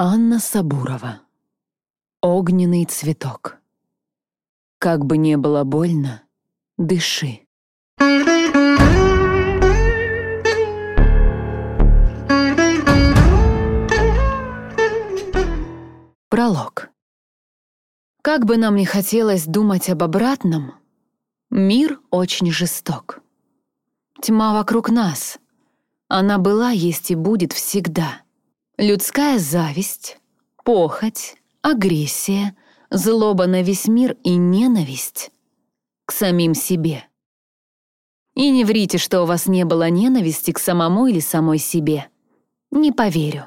Анна Сабурова. Огненный цветок. Как бы не было больно, дыши. Пролог. Как бы нам ни хотелось думать об обратном, мир очень жесток. Тьма вокруг нас. Она была, есть и будет всегда. Людская зависть, похоть, агрессия, злоба на весь мир и ненависть к самим себе. И не врите, что у вас не было ненависти к самому или самой себе. Не поверю.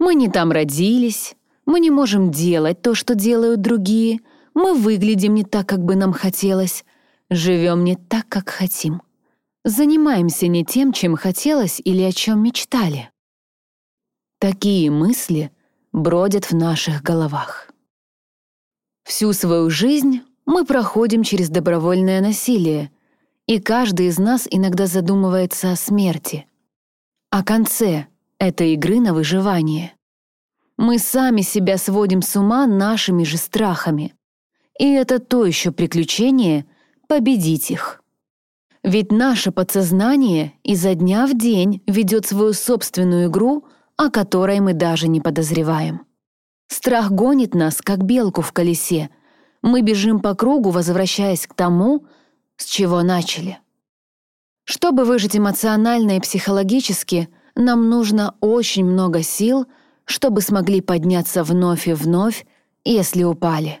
Мы не там родились, мы не можем делать то, что делают другие, мы выглядим не так, как бы нам хотелось, живем не так, как хотим. Занимаемся не тем, чем хотелось или о чем мечтали. Такие мысли бродят в наших головах. Всю свою жизнь мы проходим через добровольное насилие, и каждый из нас иногда задумывается о смерти, о конце этой игры на выживание. Мы сами себя сводим с ума нашими же страхами. И это то еще приключение — победить их. Ведь наше подсознание изо дня в день ведет свою собственную игру — о которой мы даже не подозреваем. Страх гонит нас, как белку в колесе. Мы бежим по кругу, возвращаясь к тому, с чего начали. Чтобы выжить эмоционально и психологически, нам нужно очень много сил, чтобы смогли подняться вновь и вновь, если упали.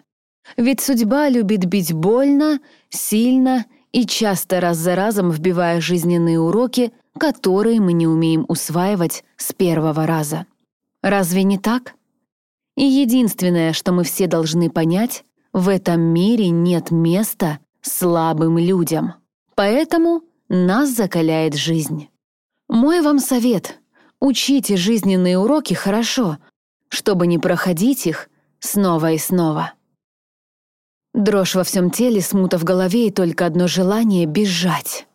Ведь судьба любит бить больно, сильно и часто раз за разом вбивая жизненные уроки, которые мы не умеем усваивать с первого раза. Разве не так? И единственное, что мы все должны понять, в этом мире нет места слабым людям. Поэтому нас закаляет жизнь. Мой вам совет — учите жизненные уроки хорошо, чтобы не проходить их снова и снова. Дрожь во всем теле, смута в голове и только одно желание — бежать.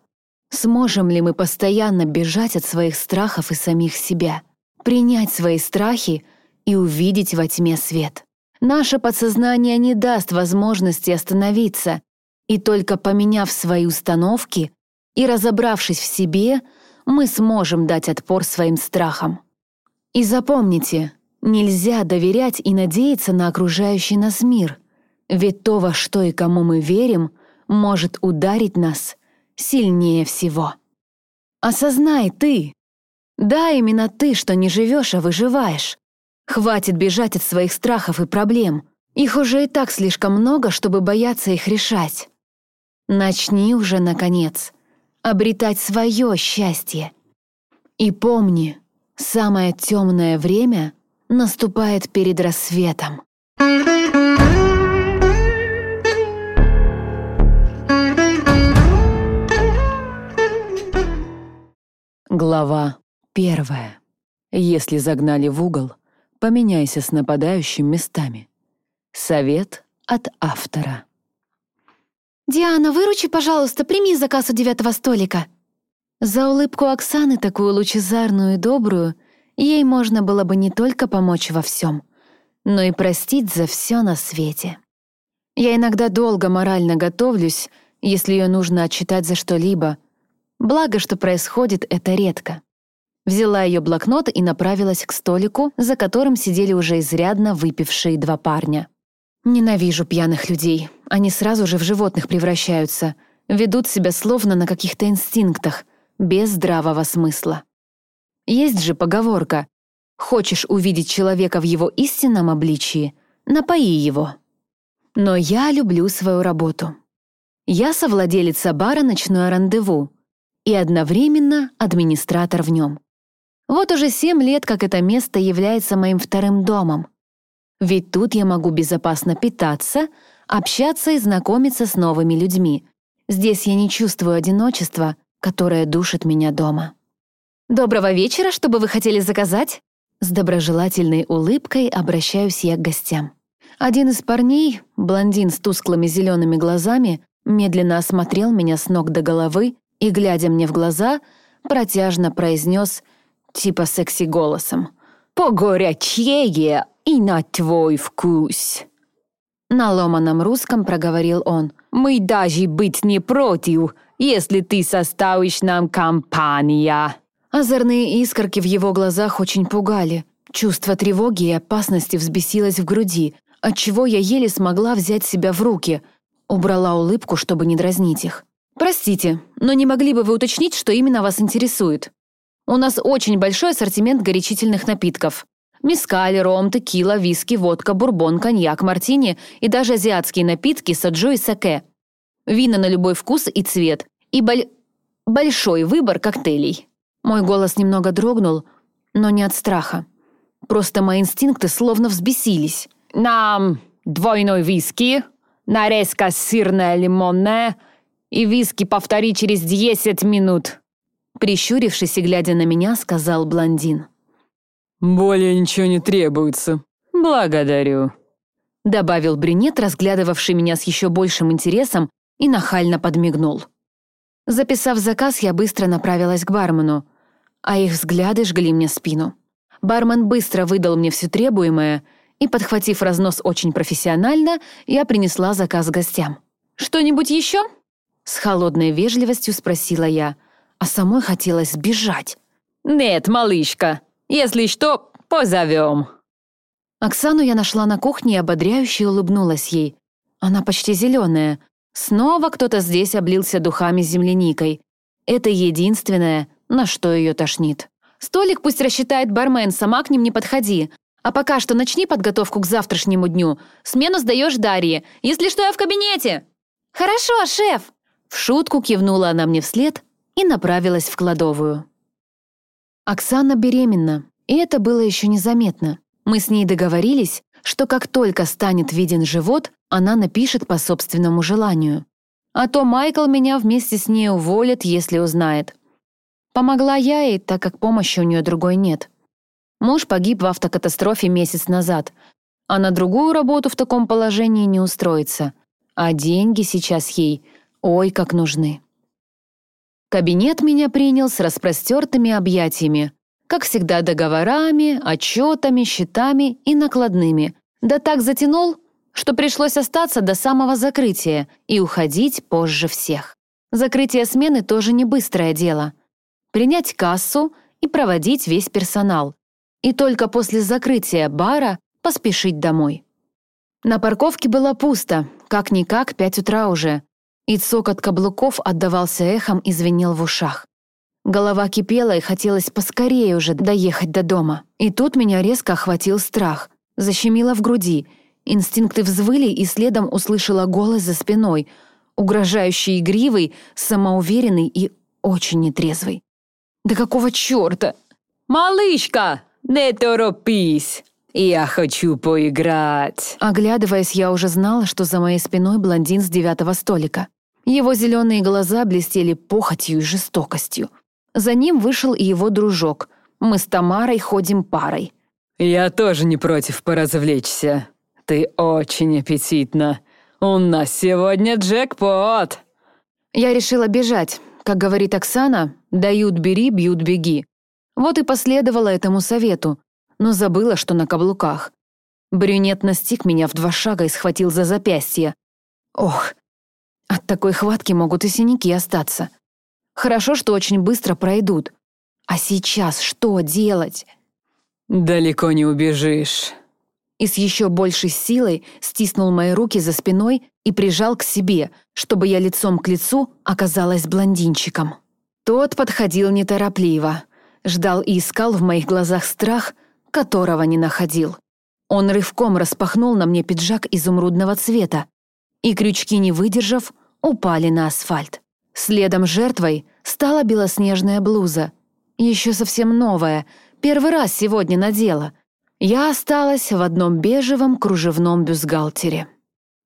Сможем ли мы постоянно бежать от своих страхов и самих себя, принять свои страхи и увидеть во тьме свет? Наше подсознание не даст возможности остановиться, и только поменяв свои установки и разобравшись в себе, мы сможем дать отпор своим страхам. И запомните, нельзя доверять и надеяться на окружающий нас мир, ведь то, во что и кому мы верим, может ударить нас сильнее всего. Осознай ты. Да, именно ты, что не живешь, а выживаешь. Хватит бежать от своих страхов и проблем. Их уже и так слишком много, чтобы бояться их решать. Начни уже, наконец, обретать свое счастье. И помни, самое темное время наступает перед рассветом. Глава первая. Если загнали в угол, поменяйся с нападающим местами. Совет от автора. «Диана, выручи, пожалуйста, прими заказ у девятого столика». За улыбку Оксаны, такую лучезарную и добрую, ей можно было бы не только помочь во всем, но и простить за все на свете. Я иногда долго морально готовлюсь, если ее нужно отчитать за что-либо — Благо, что происходит это редко. Взяла ее блокнот и направилась к столику, за которым сидели уже изрядно выпившие два парня. Ненавижу пьяных людей. Они сразу же в животных превращаются, ведут себя словно на каких-то инстинктах, без здравого смысла. Есть же поговорка «Хочешь увидеть человека в его истинном обличии? Напои его». Но я люблю свою работу. Я совладелица бара «Ночное рандеву», и одновременно администратор в нем. Вот уже семь лет, как это место является моим вторым домом. Ведь тут я могу безопасно питаться, общаться и знакомиться с новыми людьми. Здесь я не чувствую одиночества, которое душит меня дома. «Доброго вечера, что бы вы хотели заказать?» С доброжелательной улыбкой обращаюсь я к гостям. Один из парней, блондин с тусклыми зелеными глазами, медленно осмотрел меня с ног до головы и, глядя мне в глаза, протяжно произнес, типа секси-голосом. погорячее и на твой вкус». На ломаном русском проговорил он. «Мы даже быть не против, если ты составишь нам компания». Озорные искорки в его глазах очень пугали. Чувство тревоги и опасности взбесилось в груди, отчего я еле смогла взять себя в руки. Убрала улыбку, чтобы не дразнить их. «Простите, но не могли бы вы уточнить, что именно вас интересует? У нас очень большой ассортимент горячительных напитков. Мискаль, ром, текила, виски, водка, бурбон, коньяк, мартини и даже азиатские напитки саджо и саке. Вина на любой вкус и цвет. И боль... большой выбор коктейлей». Мой голос немного дрогнул, но не от страха. Просто мои инстинкты словно взбесились. «Нам двойной виски, нарезка сырная лимонная и виски повтори через 10 минут», Прищурившись и глядя на меня, сказал блондин. «Более ничего не требуется. Благодарю», — добавил брюнет, разглядывавший меня с еще большим интересом, и нахально подмигнул. Записав заказ, я быстро направилась к бармену, а их взгляды жгли мне спину. Бармен быстро выдал мне все требуемое, и, подхватив разнос очень профессионально, я принесла заказ гостям. «Что-нибудь еще?» С холодной вежливостью спросила я, а самой хотелось сбежать. «Нет, малышка, если что, позовем». Оксану я нашла на кухне и ободряюще улыбнулась ей. Она почти зеленая. Снова кто-то здесь облился духами с земляникой. Это единственное, на что ее тошнит. Столик пусть рассчитает бармен, сама к ним не подходи. А пока что начни подготовку к завтрашнему дню. Смену сдаешь Дарье. Если что, я в кабинете». «Хорошо, шеф!» В шутку кивнула она мне вслед и направилась в кладовую. Оксана беременна, и это было еще незаметно. Мы с ней договорились, что как только станет виден живот, она напишет по собственному желанию. А то Майкл меня вместе с ней уволит, если узнает. Помогла я ей, так как помощи у нее другой нет. Муж погиб в автокатастрофе месяц назад, а на другую работу в таком положении не устроится. А деньги сейчас ей ой как нужны. Кабинет меня принял с распростертыми объятиями, как всегда договорами, отчетами, счетами и накладными. Да так затянул, что пришлось остаться до самого закрытия и уходить позже всех. Закрытие смены тоже не быстрое дело принять кассу и проводить весь персонал. И только после закрытия бара поспешить домой. На парковке было пусто, как-никак пять утра уже, и цокот каблуков отдавался эхом и звенел в ушах. Голова кипела, и хотелось поскорее уже доехать до дома. И тут меня резко охватил страх, защемило в груди, инстинкты взвыли, и следом услышала голос за спиной, угрожающий игривый, самоуверенный и очень нетрезвый. Да какого чёрта? «Малышка, не торопись! Я хочу поиграть!» Оглядываясь, я уже знала, что за моей спиной блондин с девятого столика. Его зеленые глаза блестели похотью и жестокостью. За ним вышел и его дружок. Мы с Тамарой ходим парой. «Я тоже не против поразвлечься. Ты очень аппетитна. У нас сегодня джекпот!» Я решила бежать, как говорит Оксана, дают бери, бьют беги. Вот и последовала этому совету, но забыла, что на каблуках. Брюнет настиг меня в два шага и схватил за запястье. Ох, от такой хватки могут и синяки остаться. Хорошо, что очень быстро пройдут. А сейчас что делать? «Далеко не убежишь», и с еще большей силой стиснул мои руки за спиной и прижал к себе, чтобы я лицом к лицу оказалась блондинчиком. Тот подходил неторопливо, ждал и искал в моих глазах страх, которого не находил. Он рывком распахнул на мне пиджак изумрудного цвета, и крючки, не выдержав, упали на асфальт. Следом жертвой стала белоснежная блуза, еще совсем новая, первый раз сегодня надела — я осталась в одном бежевом кружевном бюстгальтере.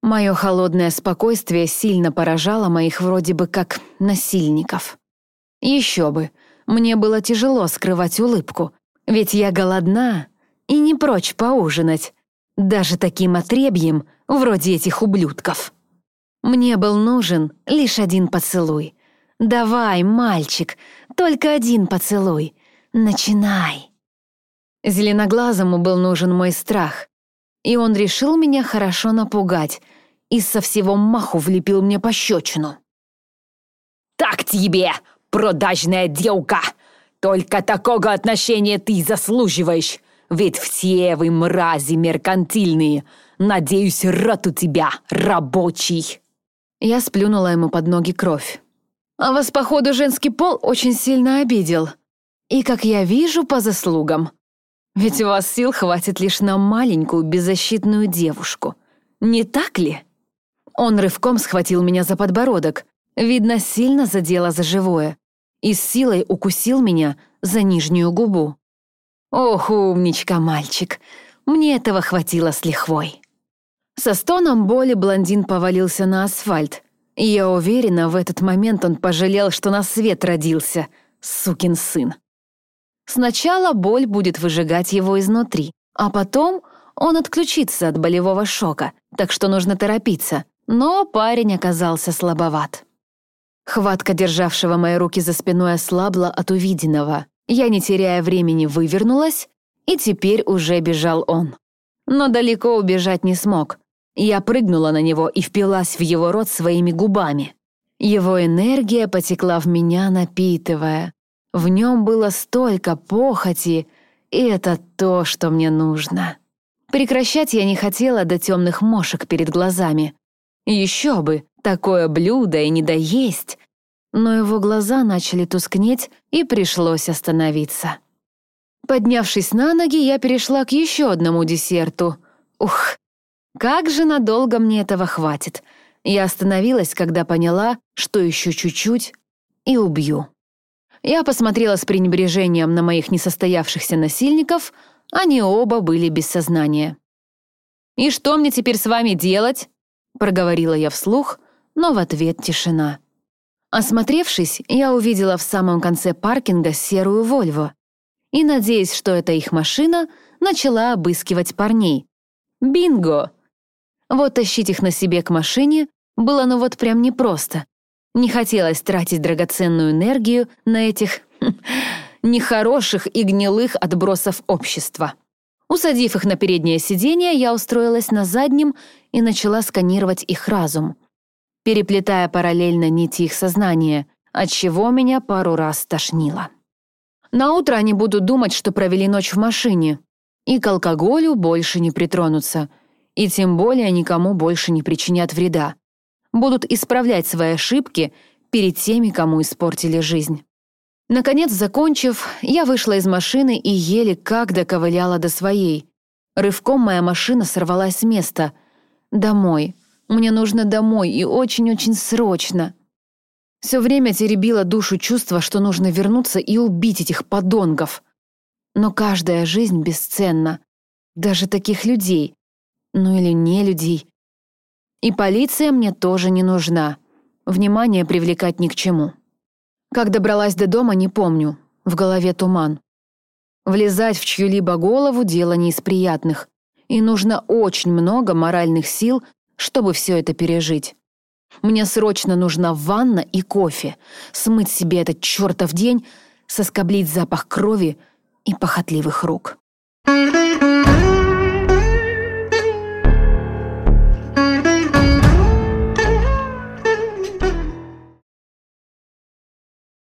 Мое холодное спокойствие сильно поражало моих вроде бы как насильников. Еще бы, мне было тяжело скрывать улыбку, ведь я голодна и не прочь поужинать, даже таким отребьем, вроде этих ублюдков. Мне был нужен лишь один поцелуй. «Давай, мальчик, только один поцелуй. Начинай!» Зеленоглазому был нужен мой страх, и он решил меня хорошо напугать и со всего маху влепил мне пощечину. «Так тебе, продажная девка! Только такого отношения ты заслуживаешь, ведь все вы мрази меркантильные. Надеюсь, рот у тебя рабочий!» Я сплюнула ему под ноги кровь. «А вас, походу, женский пол очень сильно обидел. И, как я вижу, по заслугам. Ведь у вас сил хватит лишь на маленькую беззащитную девушку. Не так ли?» Он рывком схватил меня за подбородок, видно, сильно задело за живое, и с силой укусил меня за нижнюю губу. «Ох, умничка, мальчик, мне этого хватило с лихвой». Со стоном боли блондин повалился на асфальт, я уверена, в этот момент он пожалел, что на свет родился, сукин сын. Сначала боль будет выжигать его изнутри, а потом он отключится от болевого шока, так что нужно торопиться. Но парень оказался слабоват. Хватка, державшего мои руки за спиной, ослабла от увиденного. Я, не теряя времени, вывернулась, и теперь уже бежал он. Но далеко убежать не смог. Я прыгнула на него и впилась в его рот своими губами. Его энергия потекла в меня, напитывая. В нем было столько похоти, и это то, что мне нужно. Прекращать я не хотела до темных мошек перед глазами. Еще бы, такое блюдо и не доесть. Но его глаза начали тускнеть, и пришлось остановиться. Поднявшись на ноги, я перешла к еще одному десерту. Ух, как же надолго мне этого хватит. Я остановилась, когда поняла, что еще чуть-чуть и убью. Я посмотрела с пренебрежением на моих несостоявшихся насильников, они оба были без сознания. «И что мне теперь с вами делать?» Проговорила я вслух, но в ответ тишина. Осмотревшись, я увидела в самом конце паркинга серую «Вольво» и, надеясь, что это их машина, начала обыскивать парней. Бинго! Вот тащить их на себе к машине было ну вот прям непросто. Не хотелось тратить драгоценную энергию на этих нехороших и гнилых отбросов общества. Усадив их на переднее сиденье, я устроилась на заднем и начала сканировать их разум, переплетая параллельно нити их сознания, отчего меня пару раз тошнило. На утро они будут думать, что провели ночь в машине, и к алкоголю больше не притронутся, и тем более никому больше не причинят вреда. Будут исправлять свои ошибки перед теми, кому испортили жизнь. Наконец, закончив, я вышла из машины и еле как доковыляла до своей. Рывком моя машина сорвалась с места. Домой. Мне нужно домой, и очень-очень срочно. Все время теребило душу чувство, что нужно вернуться и убить этих подонков. Но каждая жизнь бесценна. Даже таких людей. Ну или не людей. И полиция мне тоже не нужна. Внимание привлекать ни к чему. Как добралась до дома, не помню. В голове туман. Влезать в чью-либо голову — дело не из приятных. И нужно очень много моральных сил, чтобы все это пережить. Мне срочно нужна ванна и кофе, смыть себе этот чертов день, соскоблить запах крови и похотливых рук. Thank you.